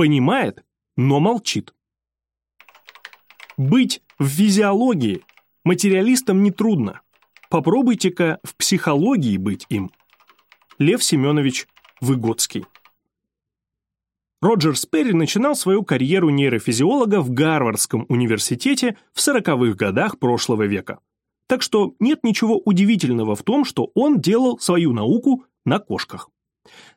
Понимает, но молчит. Быть в физиологии материалистам нетрудно. Попробуйте-ка в психологии быть им. Лев Семенович Выгодский Роджер Сперри начинал свою карьеру нейрофизиолога в Гарвардском университете в 40-х годах прошлого века. Так что нет ничего удивительного в том, что он делал свою науку на кошках.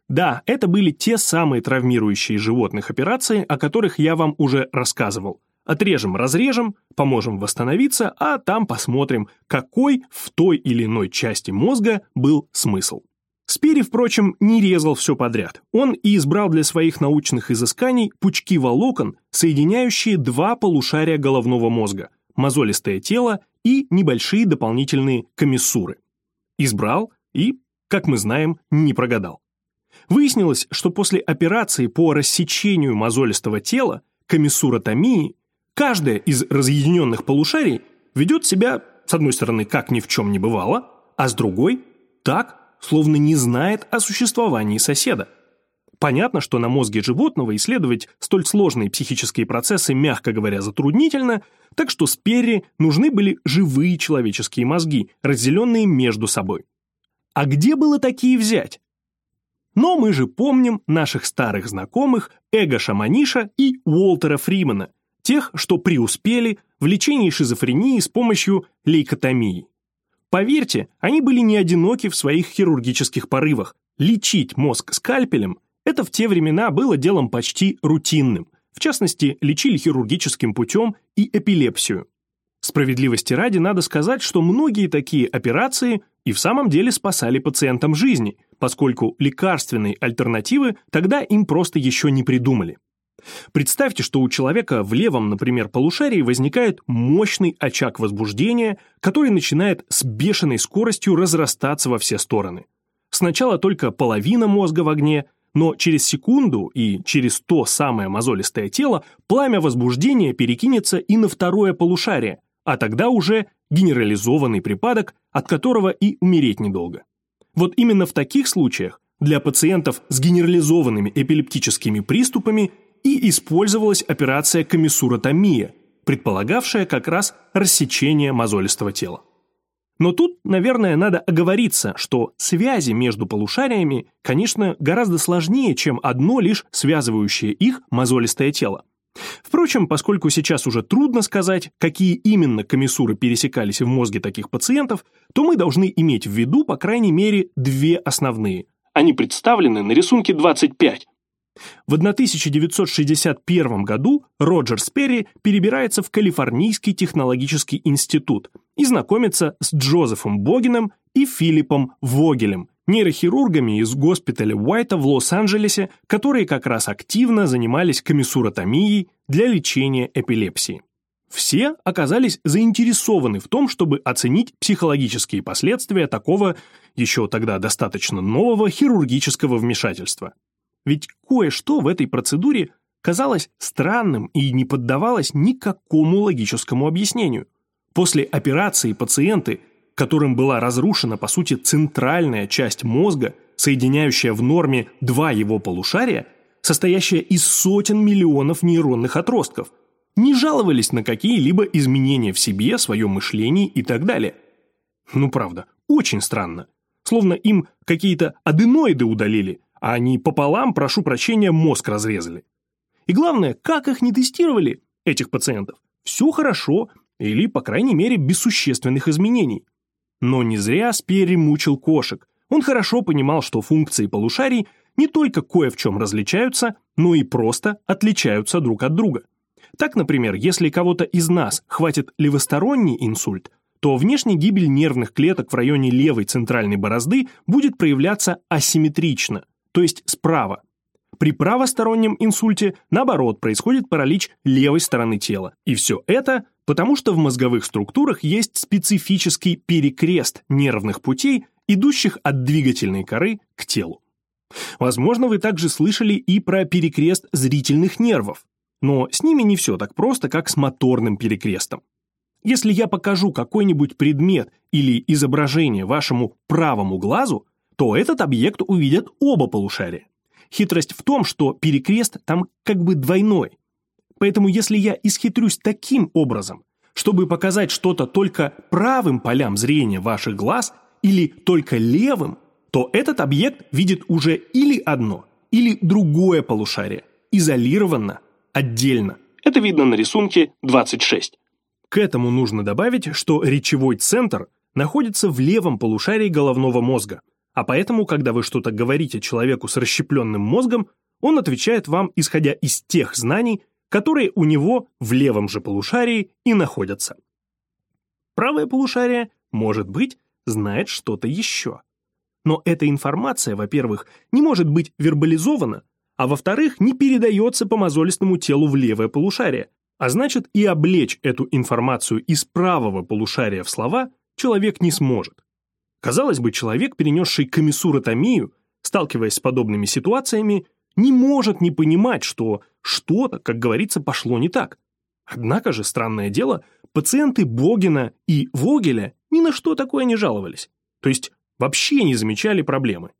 Да, это были те самые травмирующие животных операции, о которых я вам уже рассказывал. Отрежем, разрежем, поможем восстановиться, а там посмотрим, какой в той или иной части мозга был смысл. Спири, впрочем, не резал все подряд. Он и избрал для своих научных изысканий пучки волокон, соединяющие два полушария головного мозга – мозолистое тело и небольшие дополнительные комиссуры. Избрал и, как мы знаем, не прогадал. Выяснилось, что после операции по рассечению мозолистого тела, комиссуротомии, каждая из разъединенных полушарий ведет себя, с одной стороны, как ни в чем не бывало, а с другой – так, словно не знает о существовании соседа. Понятно, что на мозге животного исследовать столь сложные психические процессы, мягко говоря, затруднительно, так что Сперри нужны были живые человеческие мозги, разделенные между собой. А где было такие взять? Но мы же помним наших старых знакомых Эго Шаманиша и Уолтера Фримана, тех, что преуспели в лечении шизофрении с помощью лейкотомии. Поверьте, они были не одиноки в своих хирургических порывах. Лечить мозг скальпелем – это в те времена было делом почти рутинным. В частности, лечили хирургическим путем и эпилепсию. Справедливости ради надо сказать, что многие такие операции и в самом деле спасали пациентам жизни, поскольку лекарственной альтернативы тогда им просто еще не придумали. Представьте, что у человека в левом, например, полушарии возникает мощный очаг возбуждения, который начинает с бешеной скоростью разрастаться во все стороны. Сначала только половина мозга в огне, но через секунду и через то самое мозолистое тело пламя возбуждения перекинется и на второе полушарие, а тогда уже генерализованный припадок, от которого и умереть недолго. Вот именно в таких случаях для пациентов с генерализованными эпилептическими приступами и использовалась операция комиссуротомия, предполагавшая как раз рассечение мозолистого тела. Но тут, наверное, надо оговориться, что связи между полушариями, конечно, гораздо сложнее, чем одно лишь связывающее их мозолистое тело. Впрочем, поскольку сейчас уже трудно сказать, какие именно комиссуры пересекались в мозге таких пациентов, то мы должны иметь в виду, по крайней мере, две основные. Они представлены на рисунке 25, в 1961 году Роджер Сперри перебирается в Калифорнийский технологический институт и знакомится с Джозефом Богином и Филиппом Вогелем, нейрохирургами из госпиталя Уайта в Лос-Анджелесе, которые как раз активно занимались комиссуротомией для лечения эпилепсии. Все оказались заинтересованы в том, чтобы оценить психологические последствия такого, еще тогда достаточно нового хирургического вмешательства. Ведь кое-что в этой процедуре казалось странным и не поддавалось никакому логическому объяснению. После операции пациенты, которым была разрушена, по сути, центральная часть мозга, соединяющая в норме два его полушария, состоящая из сотен миллионов нейронных отростков, не жаловались на какие-либо изменения в себе, своем мышлении и так далее. Ну правда, очень странно. Словно им какие-то аденоиды удалили, а они пополам, прошу прощения, мозг разрезали. И главное, как их не тестировали, этих пациентов, все хорошо или, по крайней мере, без существенных изменений. Но не зря Спери мучил кошек. Он хорошо понимал, что функции полушарий не только кое в чем различаются, но и просто отличаются друг от друга. Так, например, если кого-то из нас хватит левосторонний инсульт, то внешняя гибель нервных клеток в районе левой центральной борозды будет проявляться асимметрично, то есть справа. При правостороннем инсульте, наоборот, происходит паралич левой стороны тела. И все это потому, что в мозговых структурах есть специфический перекрест нервных путей, идущих от двигательной коры к телу. Возможно, вы также слышали и про перекрест зрительных нервов, но с ними не все так просто, как с моторным перекрестом. Если я покажу какой-нибудь предмет или изображение вашему правому глазу, то этот объект увидят оба полушария. Хитрость в том, что перекрест там как бы двойной. Поэтому если я исхитрюсь таким образом, чтобы показать что-то только правым полям зрения ваших глаз или только левым, то этот объект видит уже или одно, или другое полушарие, изолированно, отдельно. Это видно на рисунке 26. К этому нужно добавить, что речевой центр находится в левом полушарии головного мозга, а поэтому, когда вы что-то говорите человеку с расщепленным мозгом, он отвечает вам, исходя из тех знаний, которые у него в левом же полушарии и находятся. Правое полушарие, может быть, знает что-то еще. Но эта информация, во-первых, не может быть вербализована, а во-вторых, не передается по мозолистому телу в левое полушарие, а значит и облечь эту информацию из правого полушария в слова человек не сможет. Казалось бы, человек, перенесший комиссуротомию, сталкиваясь с подобными ситуациями, не может не понимать, что что-то, как говорится, пошло не так. Однако же, странное дело, пациенты Богина и Вогеля ни на что такое не жаловались. То есть вообще не замечали проблемы.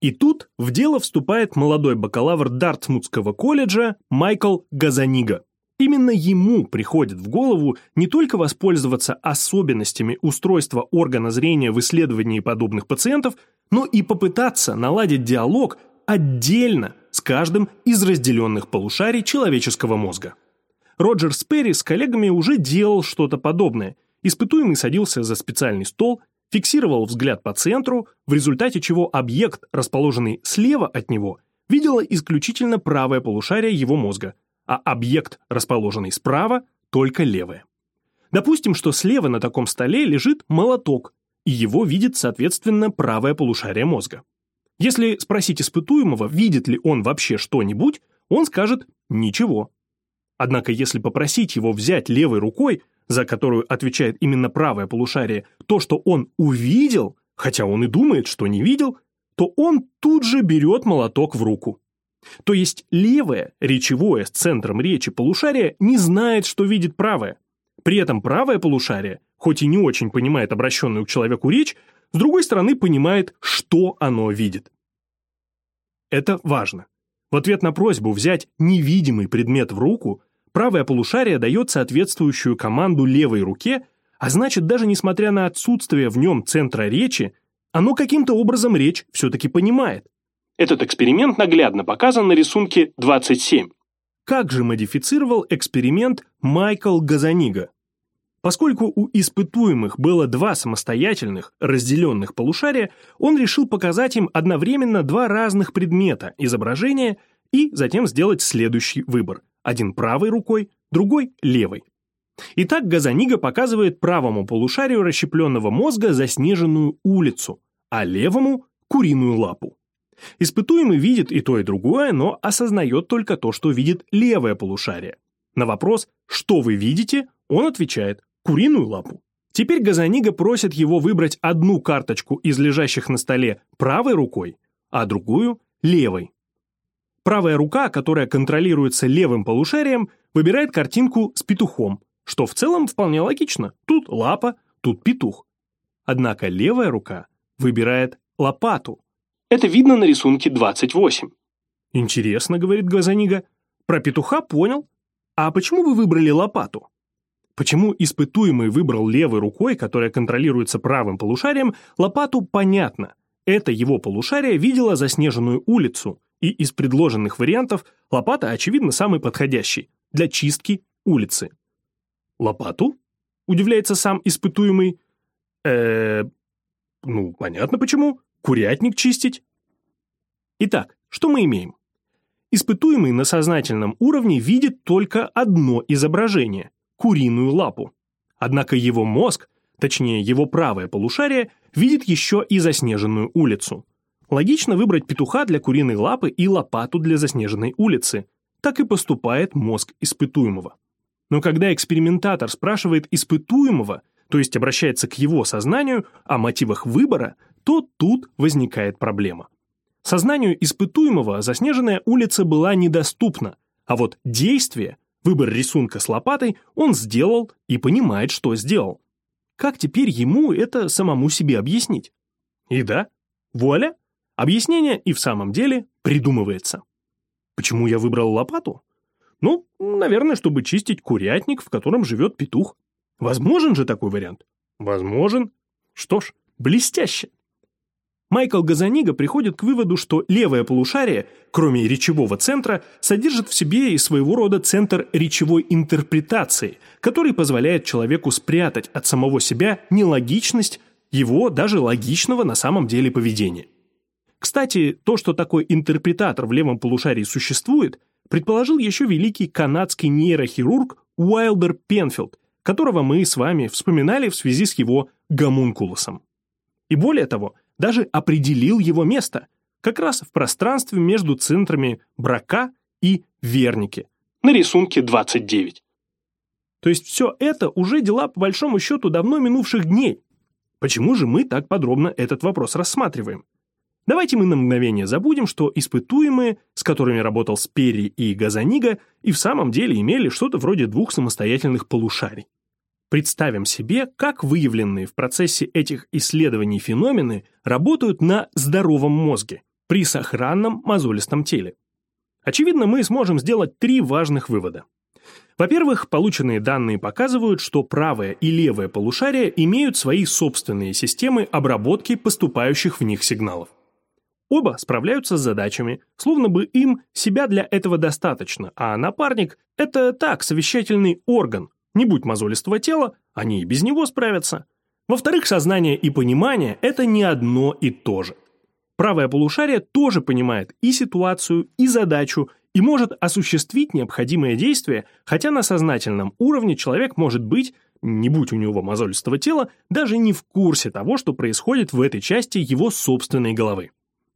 И тут в дело вступает молодой бакалавр Дартмутского колледжа Майкл Газанига. Именно ему приходит в голову не только воспользоваться особенностями устройства органа зрения в исследовании подобных пациентов, но и попытаться наладить диалог отдельно с каждым из разделенных полушарий человеческого мозга. Роджер Сперри с коллегами уже делал что-то подобное. Испытуемый садился за специальный стол, фиксировал взгляд по центру, в результате чего объект, расположенный слева от него, видела исключительно правое полушарие его мозга, а объект, расположенный справа, только левое. Допустим, что слева на таком столе лежит молоток, и его видит, соответственно, правое полушарие мозга. Если спросить испытуемого, видит ли он вообще что-нибудь, он скажет «ничего». Однако если попросить его взять левой рукой, за которую отвечает именно правое полушарие, то, что он увидел, хотя он и думает, что не видел, то он тут же берет молоток в руку. То есть левое, речевое с центром речи полушарие не знает, что видит правое. При этом правое полушарие, хоть и не очень понимает обращенную к человеку речь, с другой стороны, понимает, что оно видит. Это важно. В ответ на просьбу взять невидимый предмет в руку, правое полушарие дает соответствующую команду левой руке, а значит, даже несмотря на отсутствие в нем центра речи, оно каким-то образом речь все-таки понимает. Этот эксперимент наглядно показан на рисунке 27. Как же модифицировал эксперимент Майкл Газанига? Поскольку у испытуемых было два самостоятельных, разделенных полушария, он решил показать им одновременно два разных предмета, изображения, и затем сделать следующий выбор. Один правой рукой, другой левой. Итак, Газанига показывает правому полушарию расщепленного мозга заснеженную улицу, а левому – куриную лапу. Испытуемый видит и то, и другое, но осознает только то, что видит левое полушарие. На вопрос «Что вы видите?» он отвечает куриную лапу. Теперь Газанига просит его выбрать одну карточку из лежащих на столе правой рукой, а другую – левой. Правая рука, которая контролируется левым полушарием, выбирает картинку с петухом, что в целом вполне логично. Тут лапа, тут петух. Однако левая рука выбирает лопату. Это видно на рисунке 28. «Интересно», — говорит Газанига. «Про петуха понял. А почему вы выбрали лопату?» Почему испытуемый выбрал левой рукой, которая контролируется правым полушарием, лопату понятно. Это его полушарие видело заснеженную улицу, и из предложенных вариантов лопата, очевидно, самый подходящий для чистки улицы. «Лопату?» – удивляется сам испытуемый. э ну, понятно почему. Курятник чистить. Итак, что мы имеем? Испытуемый на сознательном уровне видит только одно изображение куриную лапу. Однако его мозг, точнее его правое полушарие, видит еще и заснеженную улицу. Логично выбрать петуха для куриной лапы и лопату для заснеженной улицы. Так и поступает мозг испытуемого. Но когда экспериментатор спрашивает испытуемого, то есть обращается к его сознанию о мотивах выбора, то тут возникает проблема. Сознанию испытуемого заснеженная улица была недоступна, а вот действие Выбор рисунка с лопатой он сделал и понимает, что сделал. Как теперь ему это самому себе объяснить? И да, вуаля, объяснение и в самом деле придумывается. Почему я выбрал лопату? Ну, наверное, чтобы чистить курятник, в котором живет петух. Возможен же такой вариант? Возможен. Что ж, блестяще. Майкл Газанига приходит к выводу, что левое полушарие, кроме речевого центра, содержит в себе и своего рода центр речевой интерпретации, который позволяет человеку спрятать от самого себя нелогичность его даже логичного на самом деле поведения. Кстати, то, что такой интерпретатор в левом полушарии существует, предположил еще великий канадский нейрохирург Уайлдер Пенфилд, которого мы с вами вспоминали в связи с его гомункулосом. И более того, даже определил его место, как раз в пространстве между центрами Брака и Верники, на рисунке 29. То есть все это уже дела по большому счету давно минувших дней. Почему же мы так подробно этот вопрос рассматриваем? Давайте мы на мгновение забудем, что испытуемые, с которыми работал Спери и Газанига, и в самом деле имели что-то вроде двух самостоятельных полушарий. Представим себе, как выявленные в процессе этих исследований феномены работают на здоровом мозге при сохранном мозолистом теле. Очевидно, мы сможем сделать три важных вывода. Во-первых, полученные данные показывают, что правое и левое полушария имеют свои собственные системы обработки поступающих в них сигналов. Оба справляются с задачами, словно бы им себя для этого достаточно, а напарник – это так, совещательный орган. Не будь мозолистого тела, они и без него справятся. Во-вторых, сознание и понимание – это не одно и то же. Правое полушарие тоже понимает и ситуацию, и задачу, и может осуществить необходимые действия, хотя на сознательном уровне человек может быть, не будь у него мозолистого тела, даже не в курсе того, что происходит в этой части его собственной головы.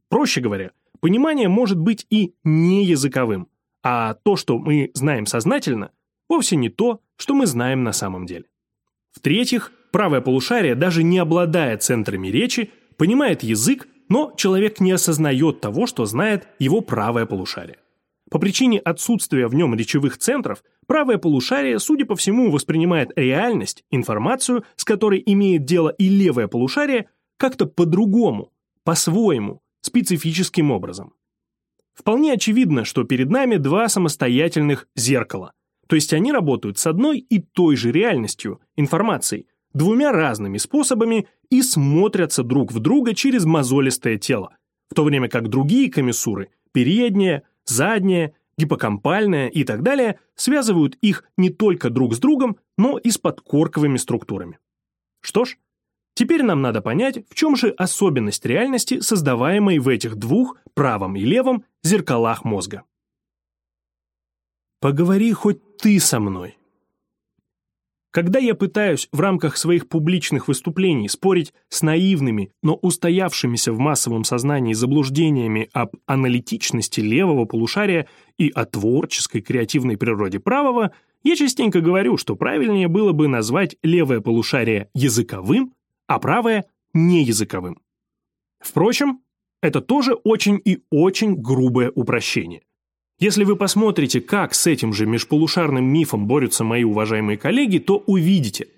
Проще говоря, понимание может быть и не языковым, а то, что мы знаем сознательно, вовсе не то, что мы знаем на самом деле. В-третьих, правое полушарие даже не обладая центрами речи, понимает язык, но человек не осознает того, что знает его правое полушарие. По причине отсутствия в нем речевых центров, правое полушарие, судя по всему, воспринимает реальность, информацию, с которой имеет дело и левое полушарие, как-то по-другому, по-своему, специфическим образом. Вполне очевидно, что перед нами два самостоятельных зеркала, то есть они работают с одной и той же реальностью, информацией, двумя разными способами и смотрятся друг в друга через мозолистое тело, в то время как другие комиссуры, передняя, задняя, гиппокампальная и так далее, связывают их не только друг с другом, но и с подкорковыми структурами. Что ж, Теперь нам надо понять, в чем же особенность реальности, создаваемой в этих двух, правом и левом, зеркалах мозга. Поговори хоть ты со мной. Когда я пытаюсь в рамках своих публичных выступлений спорить с наивными, но устоявшимися в массовом сознании заблуждениями об аналитичности левого полушария и о творческой креативной природе правого, я частенько говорю, что правильнее было бы назвать левое полушарие языковым, а правое – неязыковым. Впрочем, это тоже очень и очень грубое упрощение. Если вы посмотрите, как с этим же межполушарным мифом борются мои уважаемые коллеги, то увидите.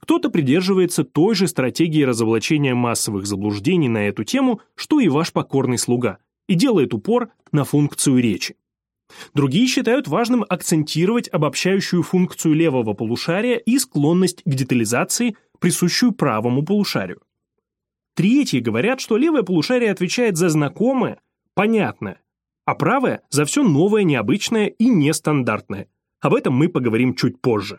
Кто-то придерживается той же стратегии разоблачения массовых заблуждений на эту тему, что и ваш покорный слуга, и делает упор на функцию речи. Другие считают важным акцентировать обобщающую функцию левого полушария и склонность к детализации, присущую правому полушарию. Третьи говорят, что левое полушарие отвечает за знакомое, понятное, а правое – за все новое, необычное и нестандартное. Об этом мы поговорим чуть позже.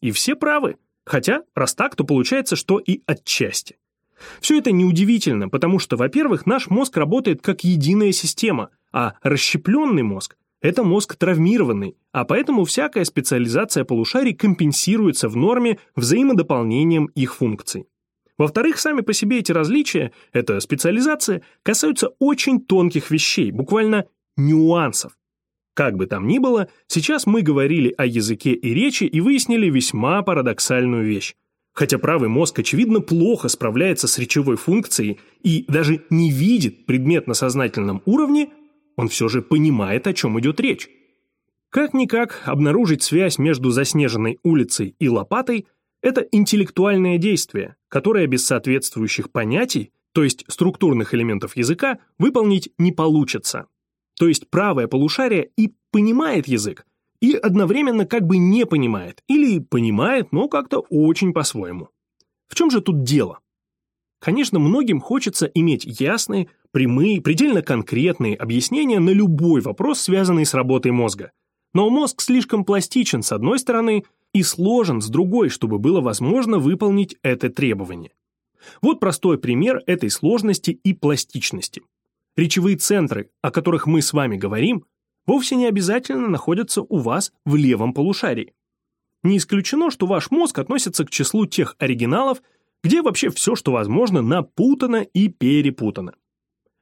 И все правы, хотя, раз так, то получается, что и отчасти. Все это неудивительно, потому что, во-первых, наш мозг работает как единая система, а расщепленный мозг это мозг травмированный, а поэтому всякая специализация полушарий компенсируется в норме взаимодополнением их функций. Во-вторых, сами по себе эти различия, эта специализация, касаются очень тонких вещей, буквально нюансов. Как бы там ни было, сейчас мы говорили о языке и речи и выяснили весьма парадоксальную вещь. Хотя правый мозг, очевидно, плохо справляется с речевой функцией и даже не видит предмет на сознательном уровне, он все же понимает, о чем идет речь. Как-никак обнаружить связь между заснеженной улицей и лопатой – это интеллектуальное действие, которое без соответствующих понятий, то есть структурных элементов языка, выполнить не получится. То есть правое полушарие и понимает язык, и одновременно как бы не понимает, или понимает, но как-то очень по-своему. В чем же тут дело? Конечно, многим хочется иметь ясные, прямые, предельно конкретные объяснения на любой вопрос, связанный с работой мозга. Но мозг слишком пластичен с одной стороны и сложен с другой, чтобы было возможно выполнить это требование. Вот простой пример этой сложности и пластичности. Речевые центры, о которых мы с вами говорим, вовсе не обязательно находятся у вас в левом полушарии. Не исключено, что ваш мозг относится к числу тех оригиналов, где вообще все, что возможно, напутано и перепутано.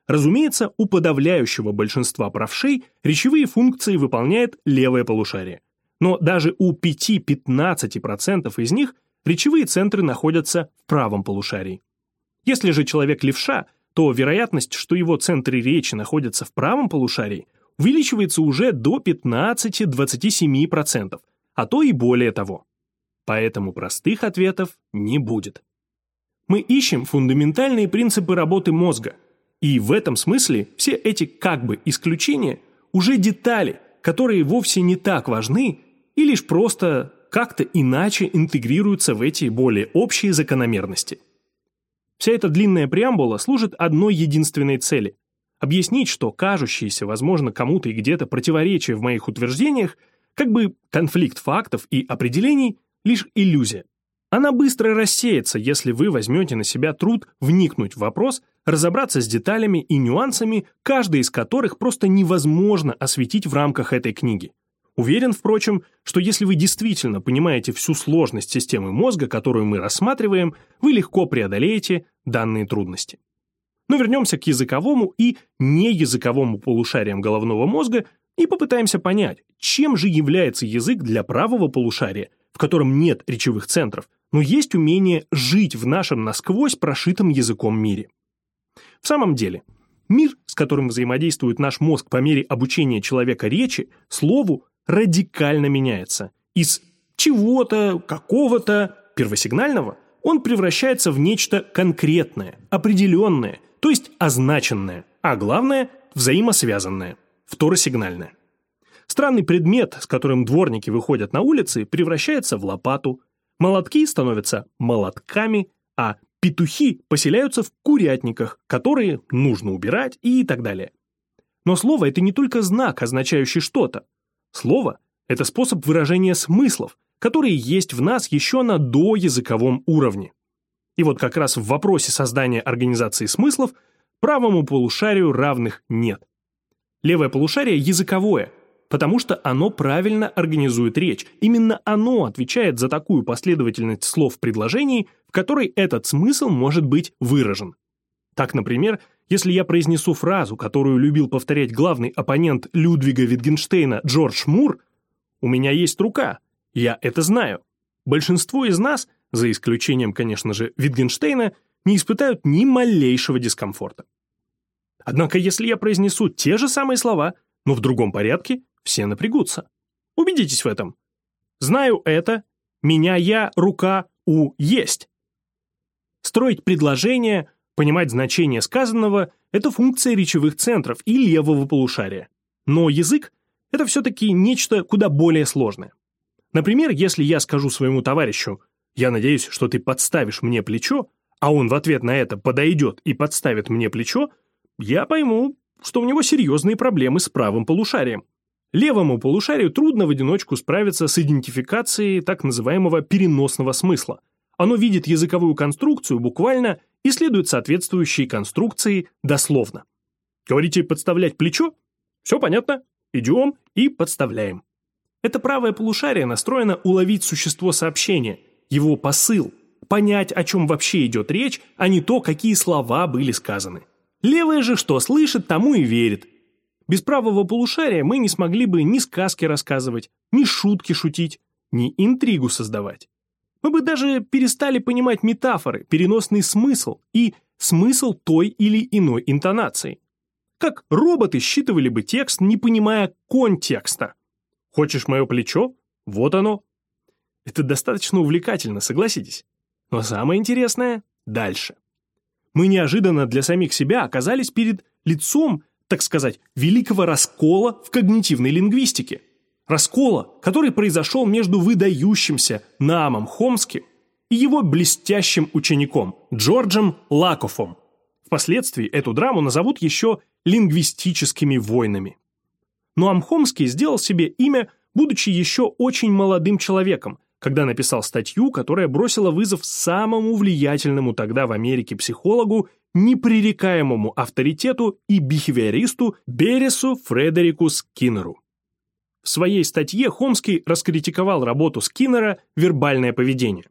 Разумеется, у подавляющего большинства правшей речевые функции выполняет левое полушарие. Но даже у 5-15% из них речевые центры находятся в правом полушарии. Если же человек левша, то вероятность, что его центры речи находятся в правом полушарии, увеличивается уже до 15-27%, а то и более того. Поэтому простых ответов не будет. Мы ищем фундаментальные принципы работы мозга, и в этом смысле все эти как бы исключения уже детали, которые вовсе не так важны и лишь просто как-то иначе интегрируются в эти более общие закономерности. Вся эта длинная преамбула служит одной единственной цели – объяснить, что кажущееся, возможно, кому-то и где-то противоречие в моих утверждениях, как бы конфликт фактов и определений – лишь иллюзия. Она быстро рассеется, если вы возьмете на себя труд вникнуть в вопрос, разобраться с деталями и нюансами, каждый из которых просто невозможно осветить в рамках этой книги. Уверен, впрочем, что если вы действительно понимаете всю сложность системы мозга, которую мы рассматриваем, вы легко преодолеете данные трудности. Но вернемся к языковому и неязыковому полушариям головного мозга и попытаемся понять, чем же является язык для правого полушария, в котором нет речевых центров, но есть умение жить в нашем насквозь прошитом языком мире. В самом деле, мир, с которым взаимодействует наш мозг по мере обучения человека речи, слову, радикально меняется. Из чего-то, какого-то первосигнального он превращается в нечто конкретное, определенное, то есть означенное, а главное – взаимосвязанное, второсигнальное. Странный предмет, с которым дворники выходят на улицы, превращается в лопату, Молотки становятся молотками, а петухи поселяются в курятниках, которые нужно убирать и так далее. Но слово – это не только знак, означающий что-то. Слово – это способ выражения смыслов, которые есть в нас еще на доязыковом уровне. И вот как раз в вопросе создания организации смыслов правому полушарию равных нет. Левое полушарие языковое, потому что оно правильно организует речь. Именно оно отвечает за такую последовательность слов в предложении, в которой этот смысл может быть выражен. Так, например, если я произнесу фразу, которую любил повторять главный оппонент Людвига Витгенштейна Джордж Мур, «У меня есть рука, я это знаю». Большинство из нас, за исключением, конечно же, Витгенштейна, не испытают ни малейшего дискомфорта. Однако, если я произнесу те же самые слова, но в другом порядке, все напрягутся. Убедитесь в этом. Знаю это, меня я, рука, у есть. Строить предложение, понимать значение сказанного – это функция речевых центров и левого полушария. Но язык – это все-таки нечто куда более сложное. Например, если я скажу своему товарищу «Я надеюсь, что ты подставишь мне плечо», а он в ответ на это подойдет и подставит мне плечо, я пойму, что у него серьезные проблемы с правым полушарием. Левому полушарию трудно в одиночку справиться с идентификацией так называемого переносного смысла. Оно видит языковую конструкцию буквально и следует соответствующей конструкции дословно. Говорите подставлять плечо? Все понятно. Идем и подставляем. Это правое полушарие настроено уловить существо сообщения, его посыл, понять, о чем вообще идет речь, а не то, какие слова были сказаны. Левое же что слышит, тому и верит – без правого полушария мы не смогли бы ни сказки рассказывать, ни шутки шутить, ни интригу создавать. Мы бы даже перестали понимать метафоры, переносный смысл и смысл той или иной интонации. Как роботы считывали бы текст, не понимая контекста. Хочешь мое плечо? Вот оно. Это достаточно увлекательно, согласитесь. Но самое интересное – дальше. Мы неожиданно для самих себя оказались перед лицом так сказать, великого раскола в когнитивной лингвистике. Раскола, который произошел между выдающимся Наамом Хомски и его блестящим учеником Джорджем Лакофом. Впоследствии эту драму назовут еще лингвистическими войнами. Ноам Хомский сделал себе имя, будучи еще очень молодым человеком, когда написал статью, которая бросила вызов самому влиятельному тогда в Америке психологу, непререкаемому авторитету и бихевиористу Бересу Фредерику Скиннеру. В своей статье Хомский раскритиковал работу Скиннера «Вербальное поведение».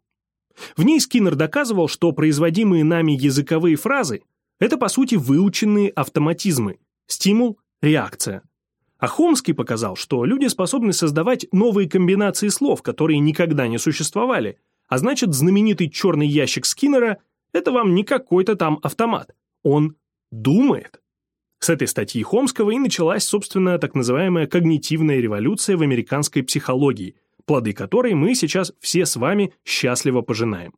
В ней Скиннер доказывал, что производимые нами языковые фразы – это, по сути, выученные автоматизмы – стимул, реакция. А Хомский показал, что люди способны создавать новые комбинации слов, которые никогда не существовали, а значит, знаменитый черный ящик Скиннера – это вам не какой-то там автомат. Он думает. С этой статьи Хомского и началась, собственно, так называемая когнитивная революция в американской психологии, плоды которой мы сейчас все с вами счастливо пожинаем.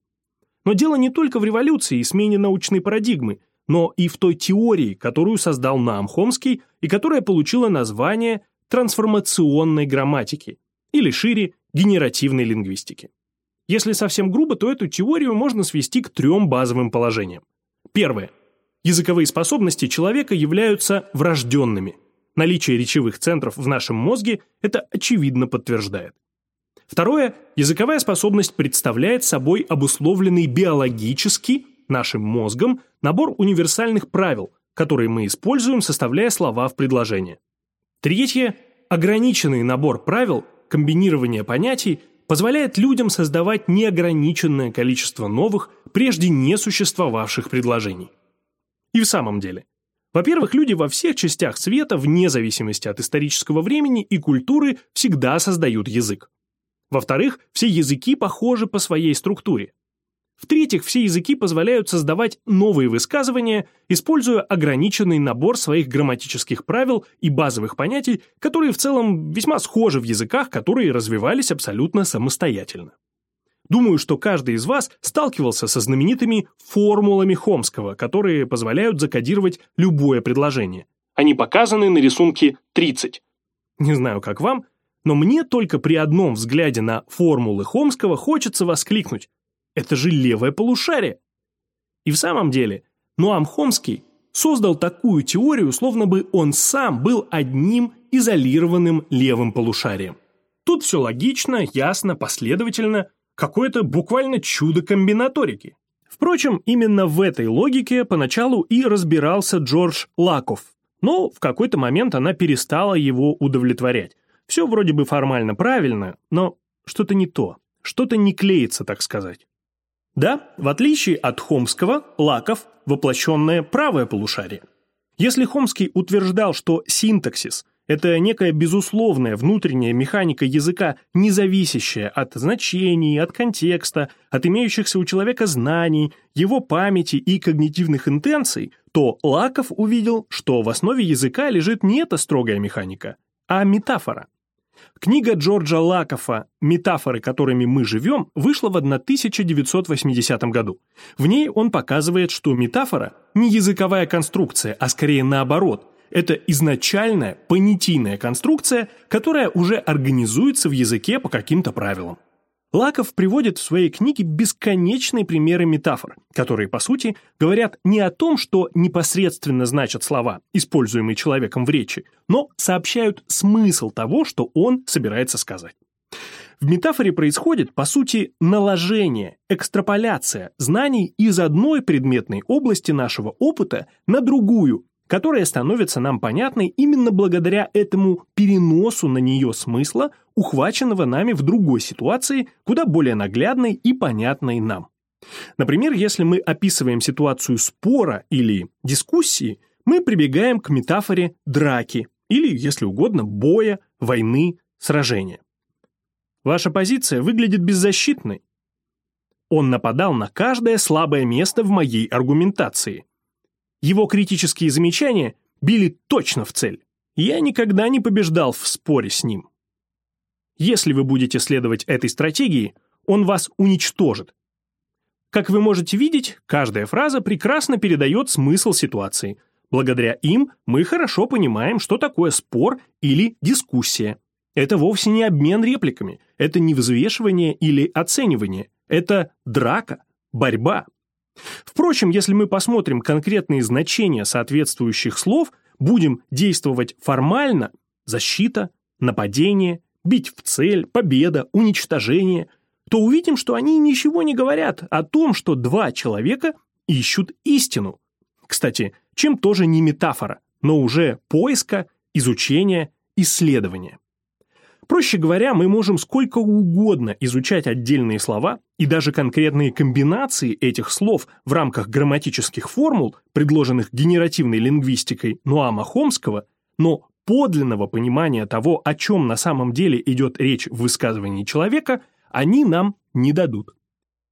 Но дело не только в революции и смене научной парадигмы, но и в той теории, которую создал Наам Хомский и которая получила название трансформационной грамматики, или шире, генеративной лингвистики. Если совсем грубо, то эту теорию можно свести к трем базовым положениям. Первое. Языковые способности человека являются врожденными. Наличие речевых центров в нашем мозге это очевидно подтверждает. Второе. Языковая способность представляет собой обусловленный биологически нашим мозгом набор универсальных правил, которые мы используем, составляя слова в предложение. Третье – ограниченный набор правил, комбинирование понятий позволяет людям создавать неограниченное количество новых, прежде не существовавших предложений. И в самом деле, во-первых, люди во всех частях света, вне зависимости от исторического времени и культуры, всегда создают язык. Во-вторых, все языки похожи по своей структуре. В-третьих, все языки позволяют создавать новые высказывания, используя ограниченный набор своих грамматических правил и базовых понятий, которые в целом весьма схожи в языках, которые развивались абсолютно самостоятельно. Думаю, что каждый из вас сталкивался со знаменитыми формулами Хомского, которые позволяют закодировать любое предложение. Они показаны на рисунке 30. Не знаю, как вам, но мне только при одном взгляде на формулы Хомского хочется воскликнуть это же левое полушарие. И в самом деле, Ноам Хомский создал такую теорию, словно бы он сам был одним изолированным левым полушарием. Тут все логично, ясно, последовательно, какое-то буквально чудо комбинаторики. Впрочем, именно в этой логике поначалу и разбирался Джордж Лаков, но в какой-то момент она перестала его удовлетворять. Все вроде бы формально правильно, но что-то не то, что-то не клеится, так сказать. Да, в отличие от Хомского, Лаков – воплощенное правое полушарие. Если Хомский утверждал, что синтаксис – это некая безусловная внутренняя механика языка, не зависящая от значений, от контекста, от имеющихся у человека знаний, его памяти и когнитивных интенций, то Лаков увидел, что в основе языка лежит не эта строгая механика, а метафора – Книга Джорджа Лакофа «Метафоры, которыми мы живем» вышла в 1980 году. В ней он показывает, что метафора не языковая конструкция, а скорее наоборот. Это изначальная понятийная конструкция, которая уже организуется в языке по каким-то правилам. Лаков приводит в своей книге бесконечные примеры метафор, которые, по сути, говорят не о том, что непосредственно значат слова, используемые человеком в речи, но сообщают смысл того, что он собирается сказать. В метафоре происходит, по сути, наложение, экстраполяция знаний из одной предметной области нашего опыта на другую, которая становится нам понятной именно благодаря этому переносу на нее смысла, ухваченного нами в другой ситуации, куда более наглядной и понятной нам. Например, если мы описываем ситуацию спора или дискуссии, мы прибегаем к метафоре драки или, если угодно, боя, войны, сражения. Ваша позиция выглядит беззащитной. Он нападал на каждое слабое место в моей аргументации. Его критические замечания били точно в цель. Я никогда не побеждал в споре с ним. Если вы будете следовать этой стратегии, он вас уничтожит. Как вы можете видеть, каждая фраза прекрасно передает смысл ситуации. Благодаря им мы хорошо понимаем, что такое спор или дискуссия. Это вовсе не обмен репликами, это не взвешивание или оценивание, это драка, борьба. Впрочем, если мы посмотрим конкретные значения соответствующих слов, будем действовать формально – защита, нападение, бить в цель, победа, уничтожение – то увидим, что они ничего не говорят о том, что два человека ищут истину. Кстати, чем тоже не метафора, но уже поиска, изучения, исследования. Проще говоря, мы можем сколько угодно изучать отдельные слова и даже конкретные комбинации этих слов в рамках грамматических формул, предложенных генеративной лингвистикой Нуама Хомского, но подлинного понимания того, о чем на самом деле идет речь в высказывании человека, они нам не дадут.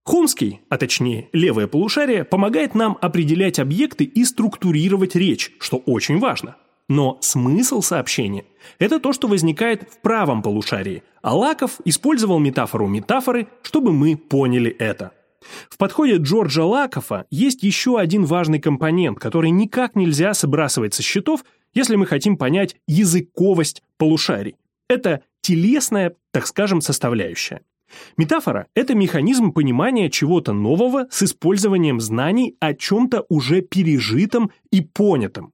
Хомский, а точнее левое полушарие, помогает нам определять объекты и структурировать речь, что очень важно – но смысл сообщения – это то, что возникает в правом полушарии, а Лаков использовал метафору метафоры, чтобы мы поняли это. В подходе Джорджа Лакофа есть еще один важный компонент, который никак нельзя сбрасывать со счетов, если мы хотим понять языковость полушарий. Это телесная, так скажем, составляющая. Метафора – это механизм понимания чего-то нового с использованием знаний о чем-то уже пережитом и понятом.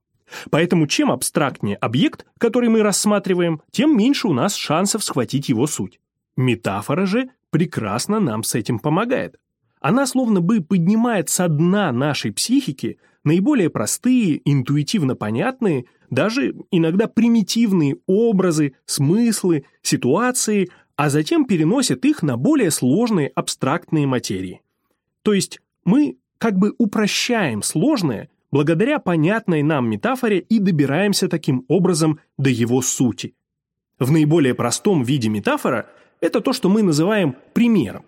Поэтому чем абстрактнее объект, который мы рассматриваем, тем меньше у нас шансов схватить его суть. Метафора же прекрасно нам с этим помогает. Она словно бы поднимает со дна нашей психики наиболее простые, интуитивно понятные, даже иногда примитивные образы, смыслы, ситуации, а затем переносит их на более сложные абстрактные материи. То есть мы как бы упрощаем сложное благодаря понятной нам метафоре и добираемся таким образом до его сути. В наиболее простом виде метафора это то, что мы называем примером.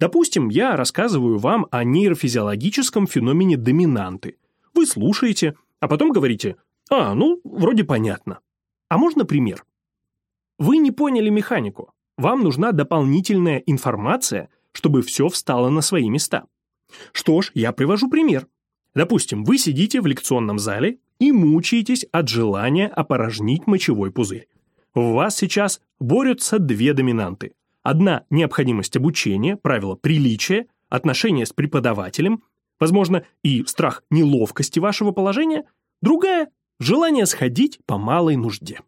Допустим, я рассказываю вам о нейрофизиологическом феномене доминанты. Вы слушаете, а потом говорите «А, ну, вроде понятно». А можно пример? Вы не поняли механику. Вам нужна дополнительная информация, чтобы все встало на свои места. Что ж, я привожу пример. Допустим, вы сидите в лекционном зале и мучаетесь от желания опорожнить мочевой пузырь. В вас сейчас борются две доминанты. Одна – необходимость обучения, правила приличия, отношения с преподавателем, возможно, и страх неловкости вашего положения. Другая – желание сходить по малой нужде.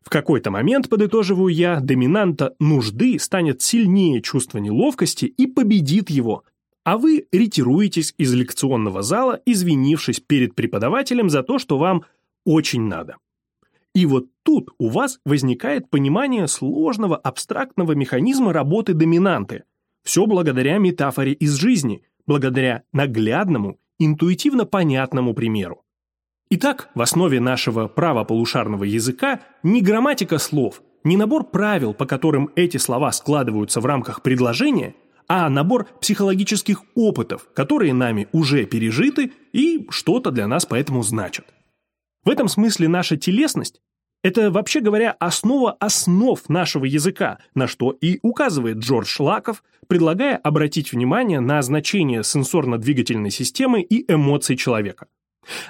В какой-то момент, подытоживаю я, доминанта нужды станет сильнее чувства неловкости и победит его, а вы ретируетесь из лекционного зала, извинившись перед преподавателем за то, что вам очень надо. И вот тут у вас возникает понимание сложного абстрактного механизма работы доминанты. Все благодаря метафоре из жизни, благодаря наглядному, интуитивно понятному примеру. Итак, в основе нашего правополушарного языка не грамматика слов, не набор правил, по которым эти слова складываются в рамках предложения – а набор психологических опытов, которые нами уже пережиты и что-то для нас поэтому значат. В этом смысле наша телесность – это, вообще говоря, основа основ нашего языка, на что и указывает Джордж Лаков, предлагая обратить внимание на значение сенсорно-двигательной системы и эмоций человека.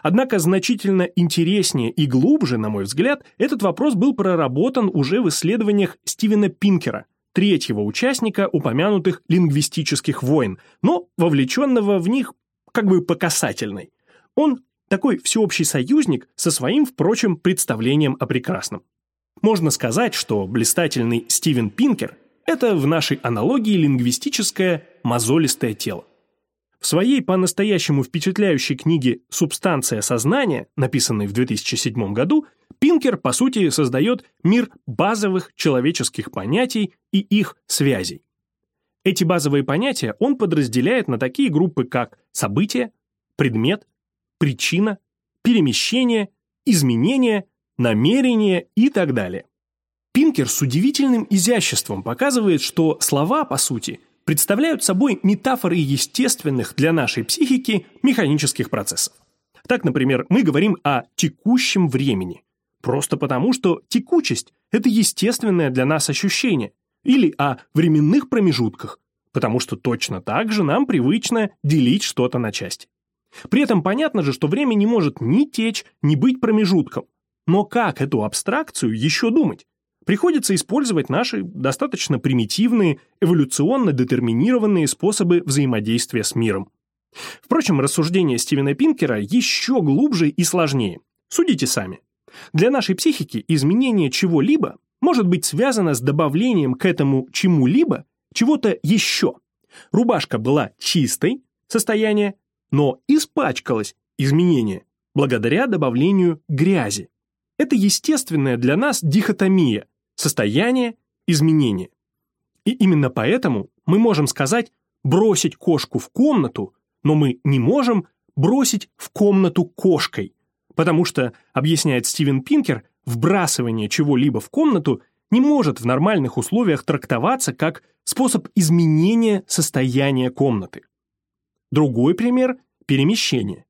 Однако значительно интереснее и глубже, на мой взгляд, этот вопрос был проработан уже в исследованиях Стивена Пинкера – третьего участника упомянутых лингвистических войн, но вовлеченного в них как бы по касательной. Он такой всеобщий союзник со своим, впрочем, представлением о прекрасном. Можно сказать, что блистательный Стивен Пинкер – это в нашей аналогии лингвистическое мозолистое тело. В своей по-настоящему впечатляющей книге «Субстанция сознания», написанной в 2007 году, Пинкер, по сути, создает мир базовых человеческих понятий и их связей. Эти базовые понятия он подразделяет на такие группы, как событие, предмет, причина, перемещение, изменение, намерение и так далее. Пинкер с удивительным изяществом показывает, что слова, по сути, представляют собой метафоры естественных для нашей психики механических процессов. Так, например, мы говорим о текущем времени, Просто потому, что текучесть – это естественное для нас ощущение. Или о временных промежутках, потому что точно так же нам привычно делить что-то на части. При этом понятно же, что время не может ни течь, ни быть промежутком. Но как эту абстракцию еще думать? Приходится использовать наши достаточно примитивные, эволюционно детерминированные способы взаимодействия с миром. Впрочем, рассуждения Стивена Пинкера еще глубже и сложнее. Судите сами. Для нашей психики изменение чего-либо может быть связано с добавлением к этому чему-либо чего-то еще. Рубашка была чистой, состояние, но испачкалась, изменение, благодаря добавлению грязи. Это естественная для нас дихотомия – состояние, изменение. И именно поэтому мы можем сказать бросить кошку в комнату, но мы не можем бросить в комнату кошкой, потому что, объясняет Стивен Пинкер, вбрасывание чего-либо в комнату не может в нормальных условиях трактоваться как способ изменения состояния комнаты. Другой пример – перемещение.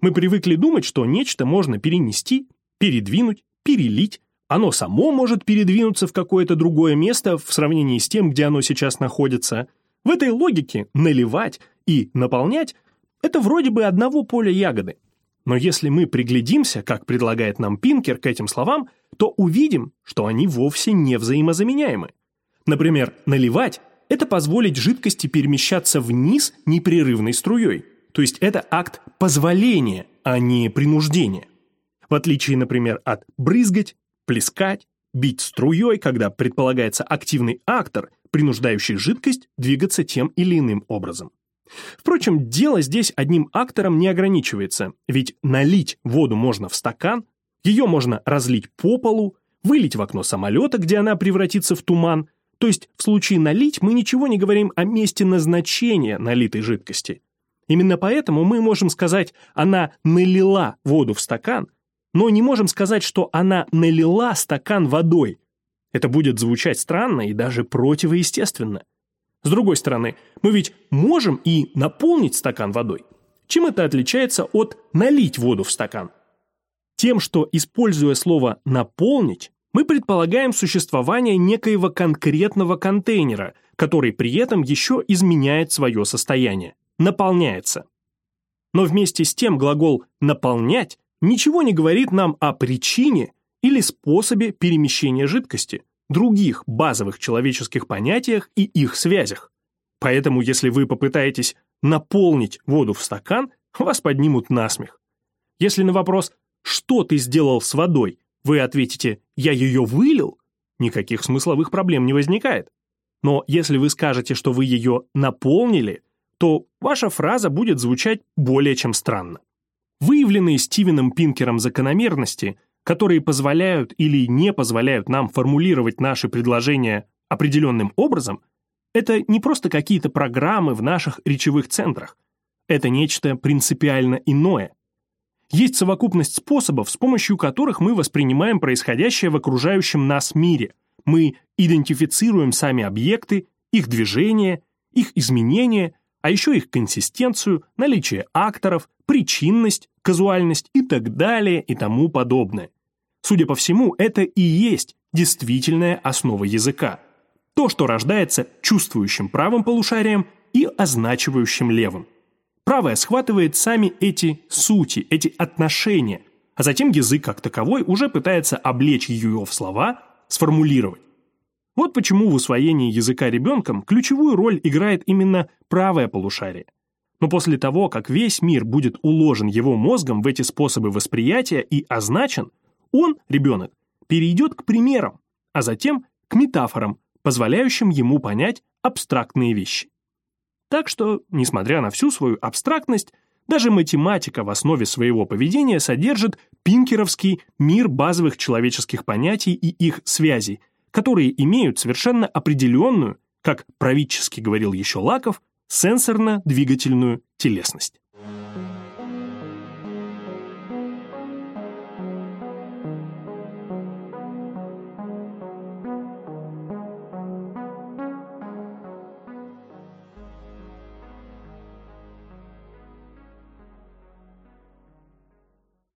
Мы привыкли думать, что нечто можно перенести, передвинуть, перелить, оно само может передвинуться в какое-то другое место в сравнении с тем, где оно сейчас находится. В этой логике наливать и наполнять – это вроде бы одного поля ягоды. Но если мы приглядимся, как предлагает нам Пинкер к этим словам, то увидим, что они вовсе не взаимозаменяемы. Например, наливать – это позволить жидкости перемещаться вниз непрерывной струей. То есть это акт позволения, а не принуждения. В отличие, например, от брызгать, плескать, бить струей, когда предполагается активный актор, принуждающий жидкость двигаться тем или иным образом. Впрочем, дело здесь одним актором не ограничивается, ведь налить воду можно в стакан, ее можно разлить по полу, вылить в окно самолета, где она превратится в туман, то есть в случае налить мы ничего не говорим о месте назначения налитой жидкости. Именно поэтому мы можем сказать «она налила воду в стакан», но не можем сказать, что она налила стакан водой. Это будет звучать странно и даже противоестественно. С другой стороны, мы ведь можем и наполнить стакан водой. Чем это отличается от налить воду в стакан? Тем, что, используя слово «наполнить», мы предполагаем существование некоего конкретного контейнера, который при этом еще изменяет свое состояние, наполняется. Но вместе с тем глагол «наполнять» ничего не говорит нам о причине или способе перемещения жидкости – других базовых человеческих понятиях и их связях. Поэтому, если вы попытаетесь наполнить воду в стакан, вас поднимут насмех. Если на вопрос «что ты сделал с водой?» вы ответите «я ее вылил», никаких смысловых проблем не возникает. Но если вы скажете, что вы ее наполнили, то ваша фраза будет звучать более чем странно. Выявленные Стивеном Пинкером закономерности которые позволяют или не позволяют нам формулировать наши предложения определенным образом, это не просто какие-то программы в наших речевых центрах. Это нечто принципиально иное. Есть совокупность способов, с помощью которых мы воспринимаем происходящее в окружающем нас мире. Мы идентифицируем сами объекты, их движения, их изменения, а еще их консистенцию, наличие акторов, причинность, казуальность и так далее и тому подобное. Судя по всему, это и есть действительная основа языка. То, что рождается чувствующим правым полушарием и означивающим левым. Правое схватывает сами эти сути, эти отношения, а затем язык как таковой уже пытается облечь ее в слова, сформулировать. Вот почему в усвоении языка ребенком ключевую роль играет именно правое полушарие. Но после того, как весь мир будет уложен его мозгом в эти способы восприятия и означен – он, ребенок, перейдет к примерам, а затем к метафорам, позволяющим ему понять абстрактные вещи. Так что, несмотря на всю свою абстрактность, даже математика в основе своего поведения содержит пинкеровский мир базовых человеческих понятий и их связей, которые имеют совершенно определенную, как правительски говорил еще Лаков, сенсорно-двигательную телесность.